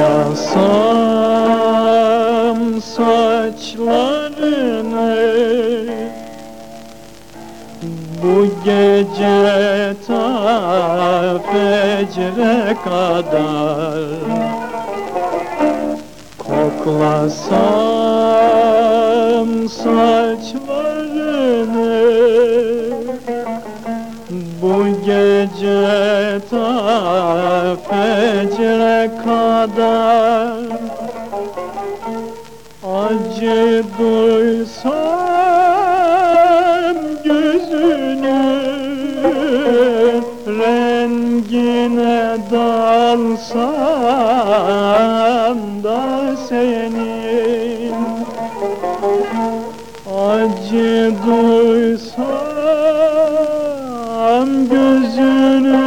Koklasam saçlarını Bu gece ta fecre kadar Koklasam saçlarını Bu gece ta fecre Acı duysam gözünü Rengine dalsam da senin. Acı duysam gözünü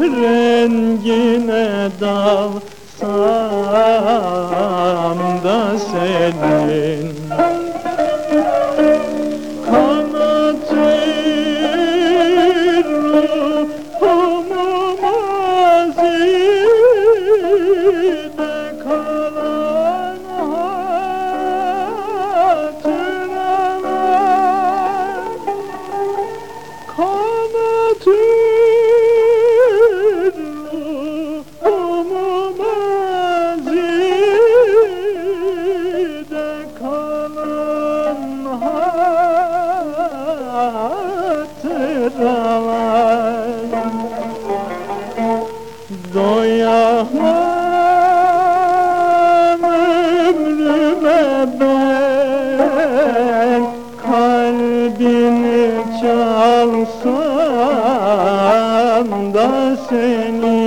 Rengine dalsam da senin doyamam ömrüme ben Kalbini çalsam da seni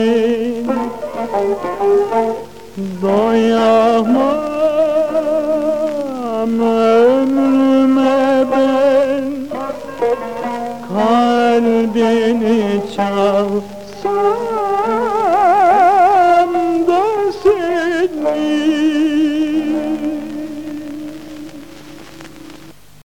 Doyamam ömrüme ben Kalbini çalsam Bye.